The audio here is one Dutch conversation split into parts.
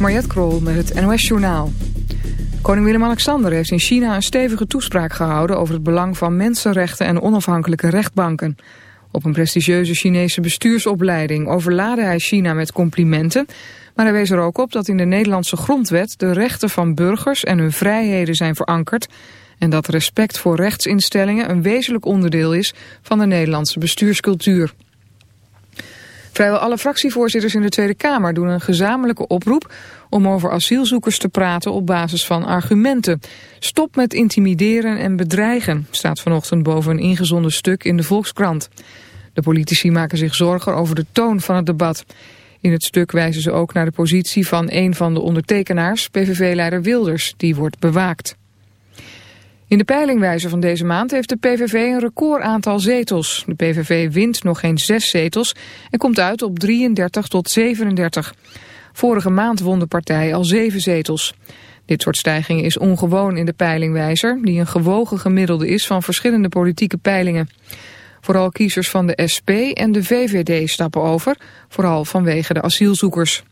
Mariette Krol met het NOS Journaal. Koning Willem-Alexander heeft in China een stevige toespraak gehouden... over het belang van mensenrechten en onafhankelijke rechtbanken. Op een prestigieuze Chinese bestuursopleiding overlaadde hij China met complimenten... maar hij wees er ook op dat in de Nederlandse grondwet... de rechten van burgers en hun vrijheden zijn verankerd... en dat respect voor rechtsinstellingen een wezenlijk onderdeel is... van de Nederlandse bestuurscultuur. Vrijwel alle fractievoorzitters in de Tweede Kamer doen een gezamenlijke oproep om over asielzoekers te praten op basis van argumenten. Stop met intimideren en bedreigen, staat vanochtend boven een ingezonden stuk in de Volkskrant. De politici maken zich zorgen over de toon van het debat. In het stuk wijzen ze ook naar de positie van een van de ondertekenaars, PVV-leider Wilders, die wordt bewaakt. In de peilingwijzer van deze maand heeft de PVV een record aantal zetels. De PVV wint nog geen zes zetels en komt uit op 33 tot 37. Vorige maand won de partij al zeven zetels. Dit soort stijgingen is ongewoon in de peilingwijzer... die een gewogen gemiddelde is van verschillende politieke peilingen. Vooral kiezers van de SP en de VVD stappen over, vooral vanwege de asielzoekers.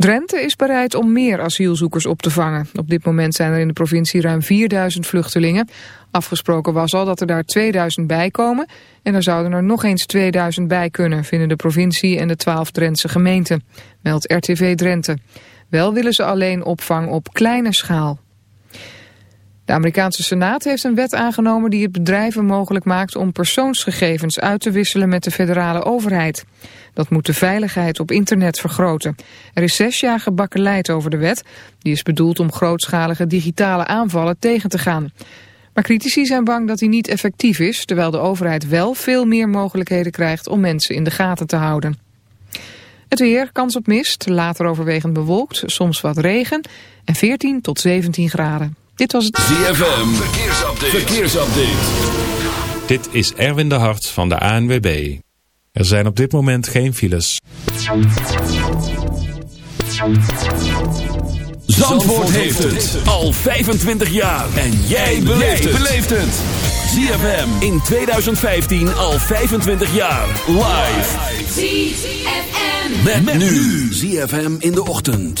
Drenthe is bereid om meer asielzoekers op te vangen. Op dit moment zijn er in de provincie ruim 4000 vluchtelingen. Afgesproken was al dat er daar 2000 bij komen. En er zouden er nog eens 2000 bij kunnen, vinden de provincie en de 12 Drentse gemeenten. Meldt RTV Drenthe. Wel willen ze alleen opvang op kleine schaal. De Amerikaanse Senaat heeft een wet aangenomen die het bedrijven mogelijk maakt om persoonsgegevens uit te wisselen met de federale overheid. Dat moet de veiligheid op internet vergroten. Er is zes jaar gebakkeleid over de wet. Die is bedoeld om grootschalige digitale aanvallen tegen te gaan. Maar critici zijn bang dat die niet effectief is... terwijl de overheid wel veel meer mogelijkheden krijgt om mensen in de gaten te houden. Het weer, kans op mist, later overwegend bewolkt, soms wat regen... en 14 tot 17 graden. Dit was het... ZFM, verkeersupdate. verkeersupdate. Dit is Erwin de Hart van de ANWB. Er zijn op dit moment geen files. Zandvoort heeft het al 25 jaar. En jij beleeft het. ZFM in 2015 al 25 jaar. Live. ZFM. Met, met nu. ZFM in de ochtend.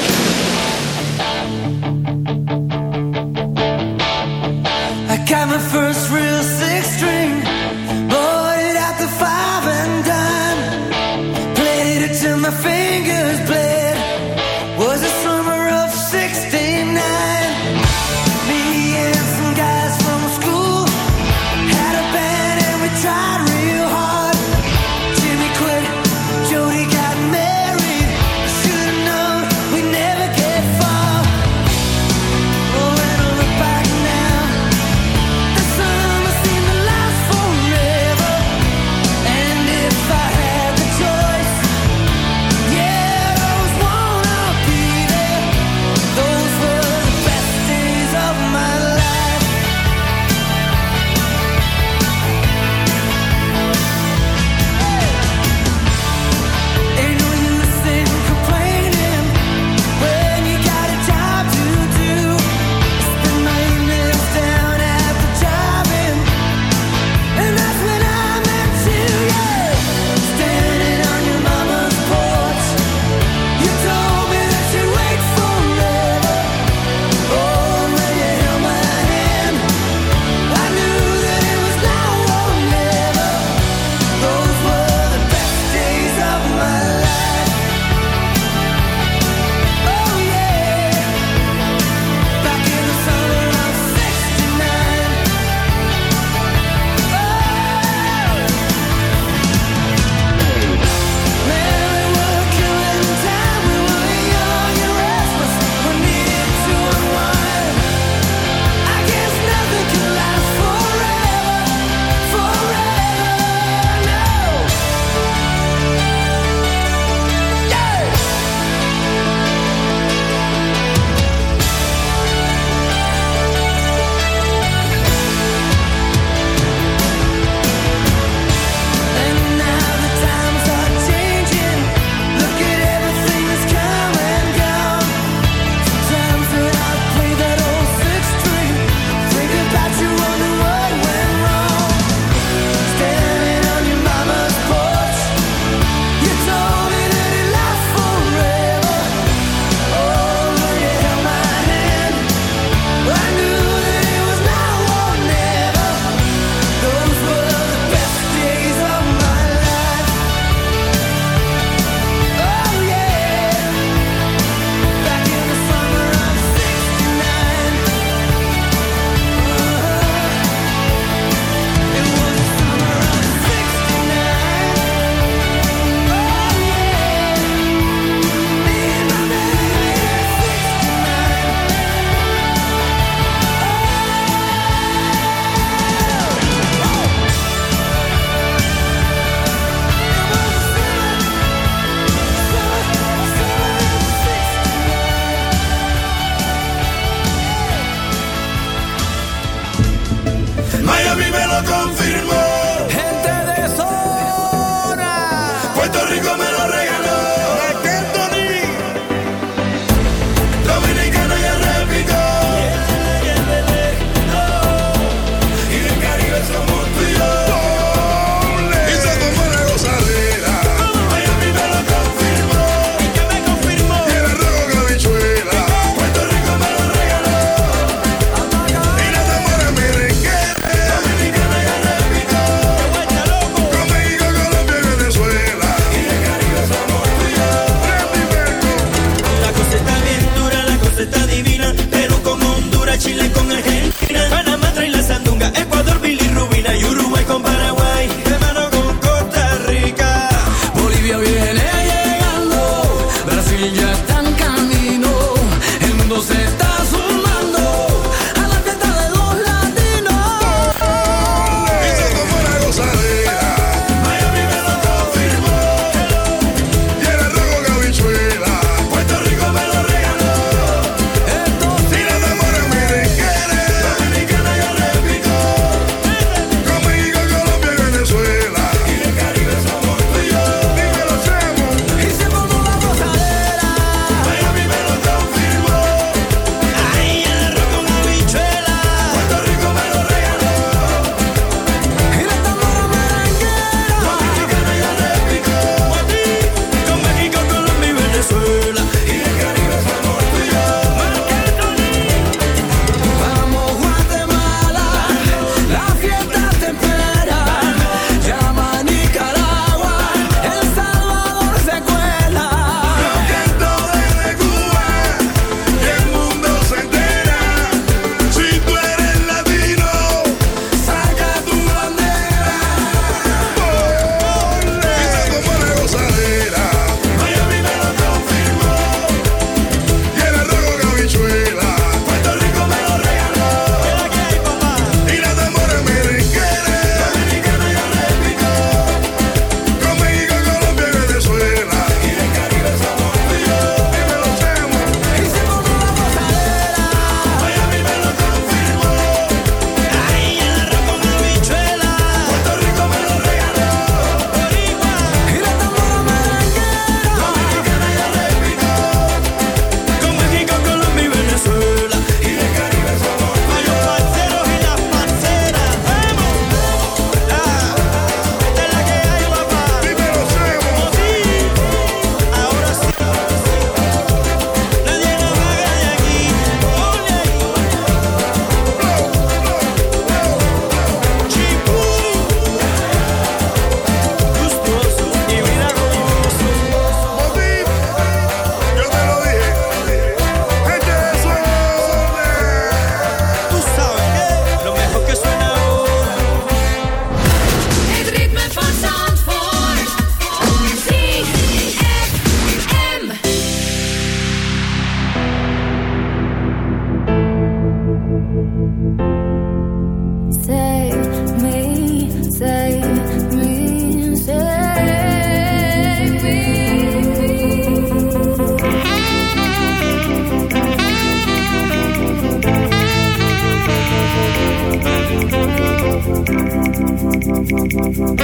Thank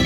you.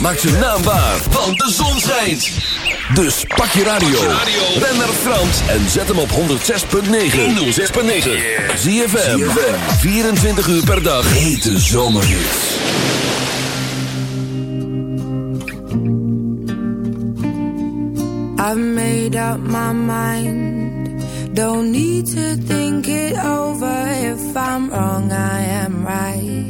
Maak ze naambaar, want de zon schijnt. Dus pak je radio. Ben naar Frans en zet hem op 106.9. 106.9. Zie je 24 uur per dag. Hete zomerhits. I've made up my mind. Don't need to think it over. If I'm wrong, I am right.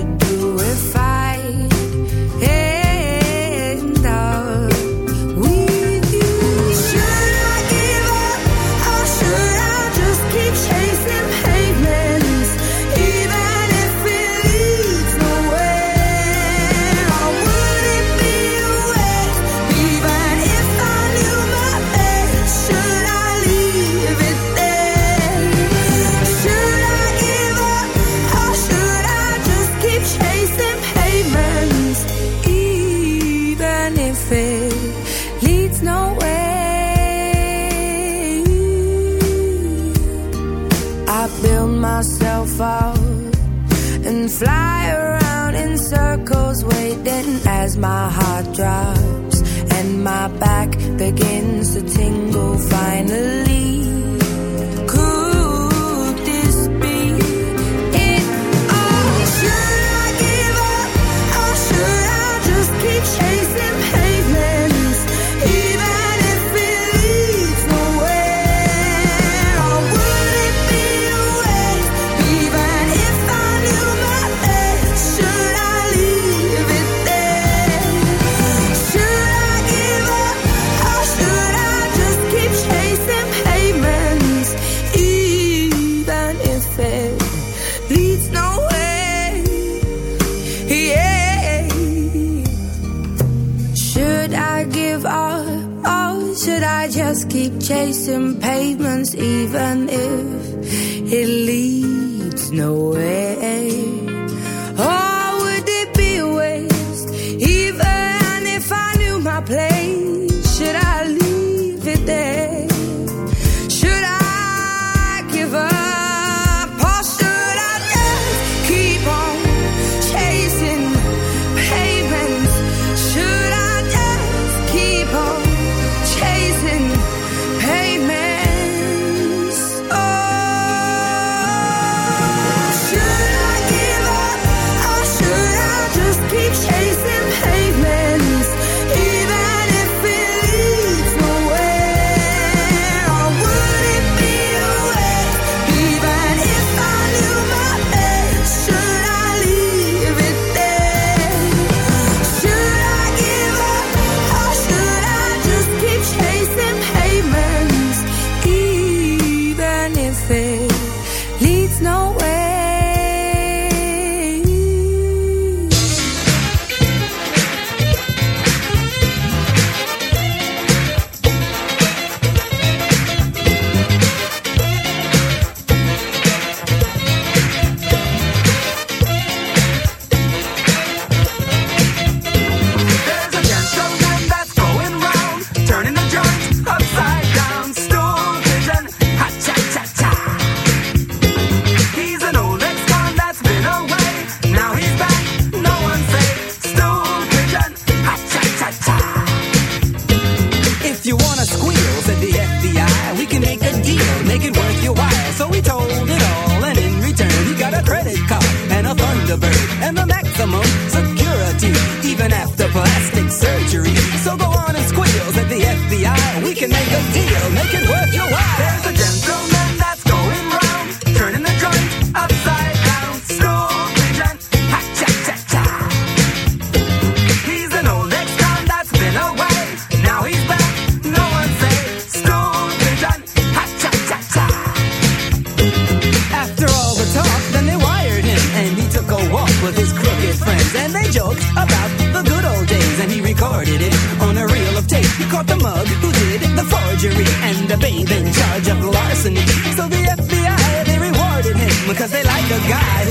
and the babe in charge of larceny. So the FBI, they rewarded him because they like a guy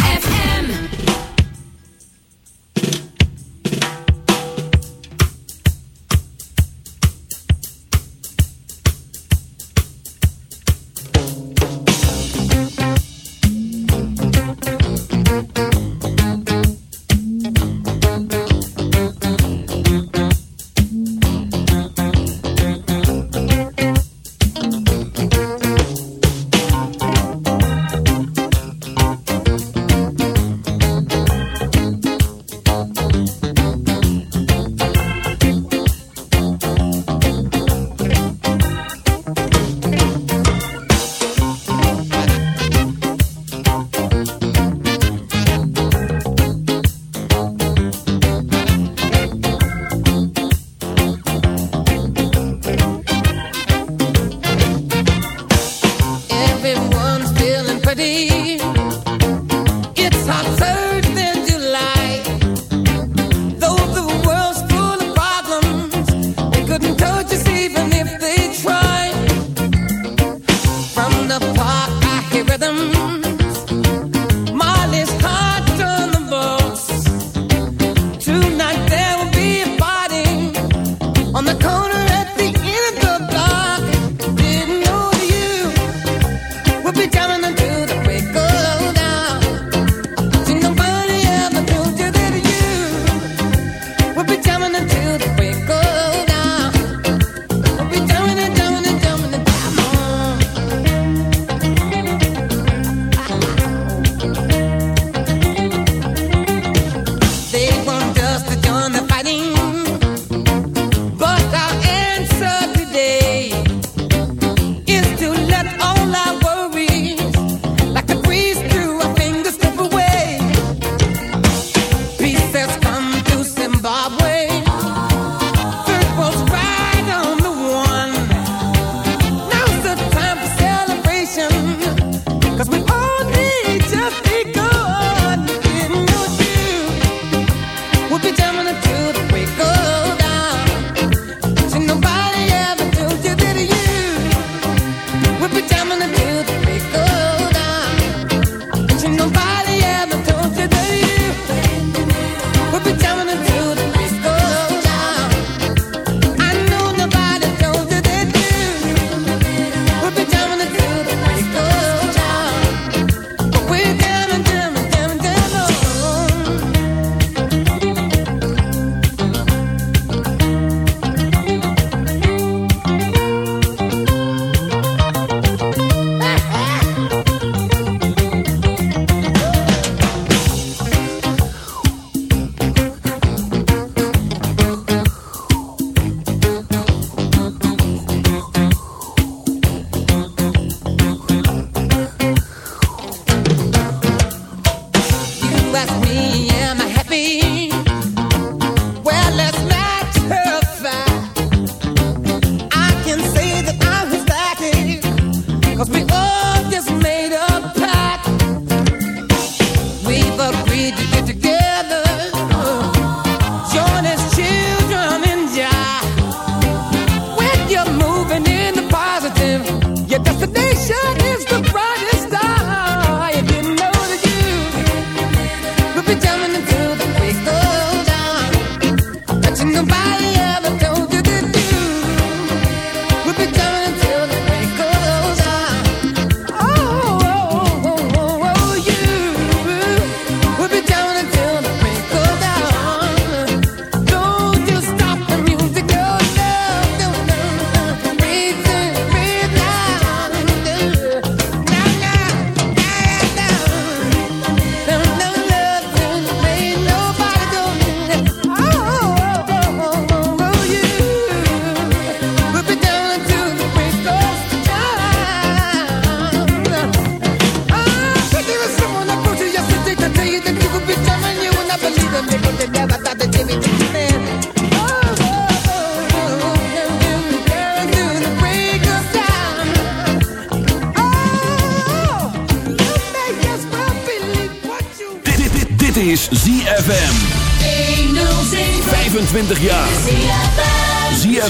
is ZFM. 25 jaar.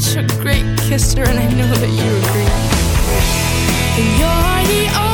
such a great kisser, and I know that you agree. You're the only